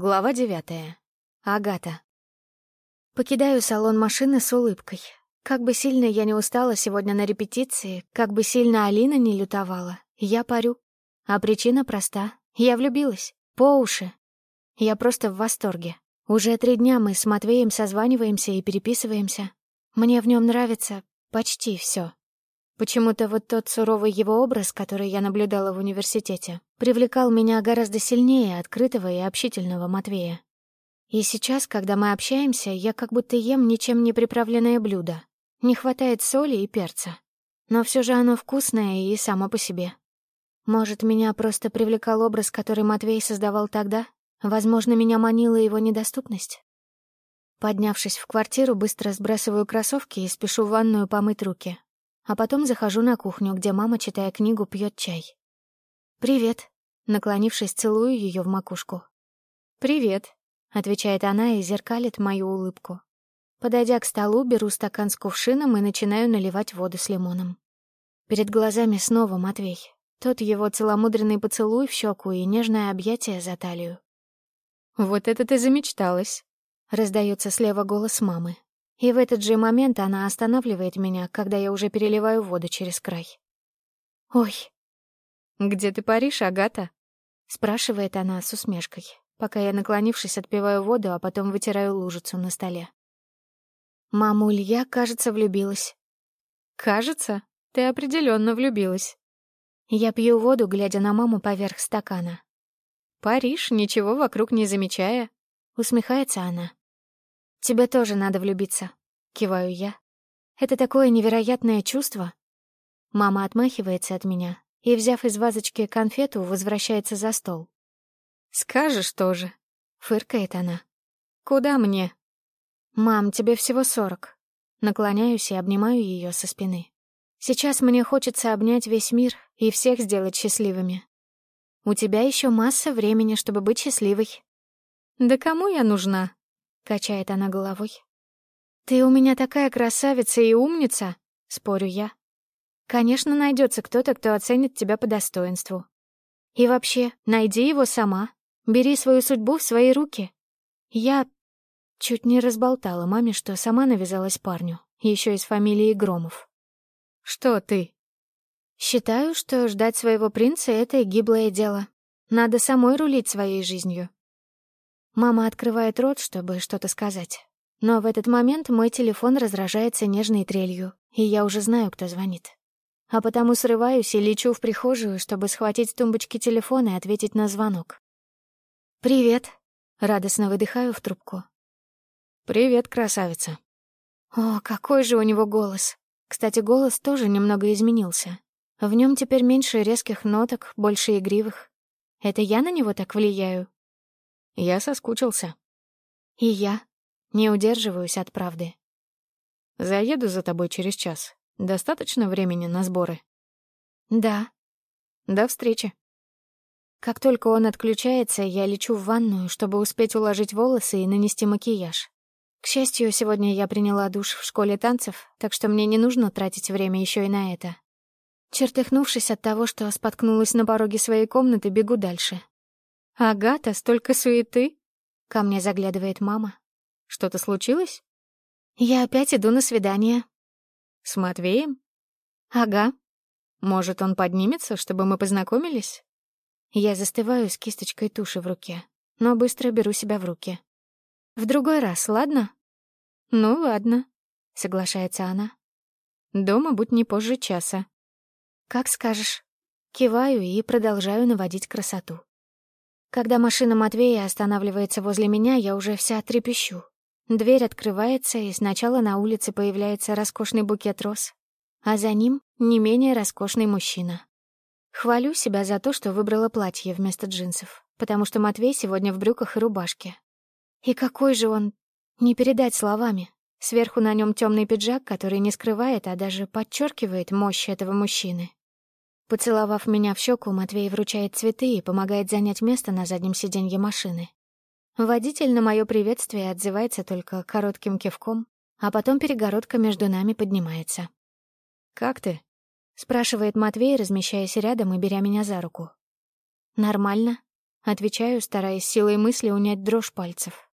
Глава девятая. Агата. Покидаю салон машины с улыбкой. Как бы сильно я не устала сегодня на репетиции, как бы сильно Алина не лютовала, я парю. А причина проста. Я влюбилась. По уши. Я просто в восторге. Уже три дня мы с Матвеем созваниваемся и переписываемся. Мне в нем нравится почти все. Почему-то вот тот суровый его образ, который я наблюдала в университете, привлекал меня гораздо сильнее открытого и общительного Матвея. И сейчас, когда мы общаемся, я как будто ем ничем не приправленное блюдо. Не хватает соли и перца. Но все же оно вкусное и само по себе. Может, меня просто привлекал образ, который Матвей создавал тогда? Возможно, меня манила его недоступность? Поднявшись в квартиру, быстро сбрасываю кроссовки и спешу в ванную помыть руки, а потом захожу на кухню, где мама, читая книгу, пьет чай. «Привет», — наклонившись, целую ее в макушку. «Привет», — отвечает она и зеркалит мою улыбку. Подойдя к столу, беру стакан с кувшином и начинаю наливать воду с лимоном. Перед глазами снова Матвей. Тот его целомудренный поцелуй в щеку и нежное объятие за талию. «Вот это ты замечталась!» — раздается слева голос мамы. И в этот же момент она останавливает меня, когда я уже переливаю воду через край. «Ой!» «Где ты паришь, Агата?» — спрашивает она с усмешкой, пока я, наклонившись, отпиваю воду, а потом вытираю лужицу на столе. Мама Улья, кажется, влюбилась. «Кажется? Ты определенно влюбилась». Я пью воду, глядя на маму поверх стакана. «Париж, ничего вокруг не замечая», — усмехается она. «Тебе тоже надо влюбиться», — киваю я. «Это такое невероятное чувство». Мама отмахивается от меня и, взяв из вазочки конфету, возвращается за стол. «Скажешь тоже», — фыркает она. «Куда мне?» «Мам, тебе всего сорок». Наклоняюсь и обнимаю ее со спины. «Сейчас мне хочется обнять весь мир и всех сделать счастливыми». «У тебя еще масса времени, чтобы быть счастливой». «Да кому я нужна?» качает она головой. Ты у меня такая красавица и умница, спорю я. Конечно, найдется кто-то, кто оценит тебя по достоинству. И вообще, найди его сама. Бери свою судьбу в свои руки. Я чуть не разболтала маме, что сама навязалась парню, еще из фамилии Громов. Что ты? Считаю, что ждать своего принца — это гиблое дело. Надо самой рулить своей жизнью. Мама открывает рот, чтобы что-то сказать. Но в этот момент мой телефон раздражается нежной трелью, и я уже знаю, кто звонит. А потому срываюсь и лечу в прихожую, чтобы схватить с тумбочки телефон и ответить на звонок. «Привет!» — радостно выдыхаю в трубку. «Привет, красавица!» О, какой же у него голос! Кстати, голос тоже немного изменился. В нем теперь меньше резких ноток, больше игривых. Это я на него так влияю? Я соскучился. И я. Не удерживаюсь от правды. Заеду за тобой через час. Достаточно времени на сборы? Да. До встречи. Как только он отключается, я лечу в ванную, чтобы успеть уложить волосы и нанести макияж. К счастью, сегодня я приняла душ в школе танцев, так что мне не нужно тратить время еще и на это. Чертыхнувшись от того, что споткнулась на пороге своей комнаты, бегу дальше, «Агата, столько суеты!» Ко мне заглядывает мама. «Что-то случилось?» «Я опять иду на свидание». «С Матвеем?» «Ага». «Может, он поднимется, чтобы мы познакомились?» Я застываю с кисточкой туши в руке, но быстро беру себя в руки. «В другой раз, ладно?» «Ну, ладно», — соглашается она. «Дома будь не позже часа». «Как скажешь». Киваю и продолжаю наводить красоту. Когда машина Матвея останавливается возле меня, я уже вся трепещу. Дверь открывается, и сначала на улице появляется роскошный букет роз, а за ним не менее роскошный мужчина. Хвалю себя за то, что выбрала платье вместо джинсов, потому что Матвей сегодня в брюках и рубашке. И какой же он... Не передать словами. Сверху на нем темный пиджак, который не скрывает, а даже подчеркивает мощь этого мужчины. Поцеловав меня в щеку, Матвей вручает цветы и помогает занять место на заднем сиденье машины. Водитель на мое приветствие отзывается только коротким кивком, а потом перегородка между нами поднимается. «Как ты?» — спрашивает Матвей, размещаясь рядом и беря меня за руку. «Нормально», — отвечаю, стараясь силой мысли унять дрожь пальцев.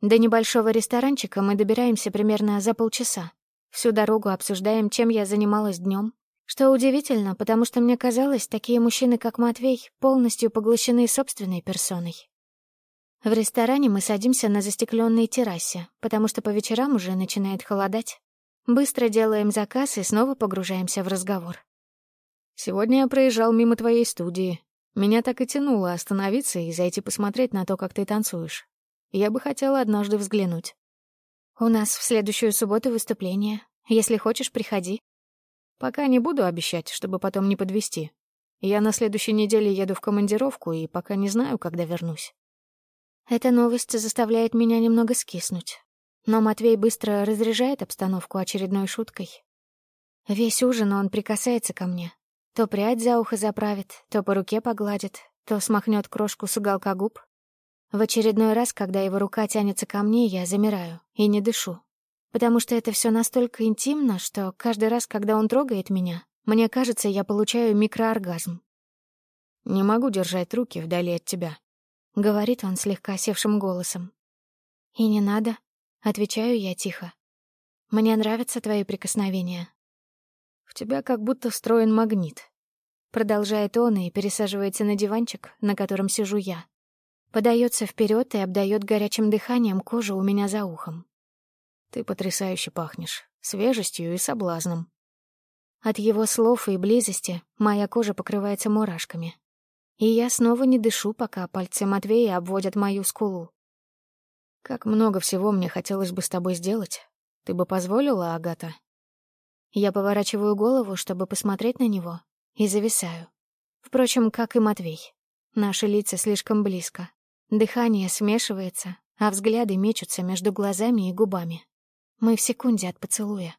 До небольшого ресторанчика мы добираемся примерно за полчаса. Всю дорогу обсуждаем, чем я занималась днем, что удивительно, потому что мне казалось, такие мужчины, как Матвей, полностью поглощены собственной персоной. В ресторане мы садимся на застекленной террасе, потому что по вечерам уже начинает холодать. Быстро делаем заказ и снова погружаемся в разговор. «Сегодня я проезжал мимо твоей студии. Меня так и тянуло остановиться и зайти посмотреть на то, как ты танцуешь. Я бы хотела однажды взглянуть». «У нас в следующую субботу выступление. Если хочешь, приходи», Пока не буду обещать, чтобы потом не подвести. Я на следующей неделе еду в командировку и пока не знаю, когда вернусь. Эта новость заставляет меня немного скиснуть. Но Матвей быстро разряжает обстановку очередной шуткой. Весь ужин он прикасается ко мне. То прядь за ухо заправит, то по руке погладит, то смахнет крошку с уголка губ. В очередной раз, когда его рука тянется ко мне, я замираю и не дышу, потому что это все настолько интимно, что каждый раз, когда он трогает меня, мне кажется, я получаю микрооргазм. «Не могу держать руки вдали от тебя», — говорит он слегка севшим голосом. «И не надо», — отвечаю я тихо. «Мне нравятся твои прикосновения». «В тебя как будто встроен магнит», — продолжает он и пересаживается на диванчик, на котором сижу я. Подается вперед и обдает горячим дыханием кожу у меня за ухом. Ты потрясающе пахнешь, свежестью и соблазном. От его слов и близости моя кожа покрывается мурашками. И я снова не дышу, пока пальцы Матвея обводят мою скулу. Как много всего мне хотелось бы с тобой сделать. Ты бы позволила, Агата? Я поворачиваю голову, чтобы посмотреть на него, и зависаю. Впрочем, как и Матвей. Наши лица слишком близко. Дыхание смешивается, а взгляды мечутся между глазами и губами. Мы в секунде от поцелуя.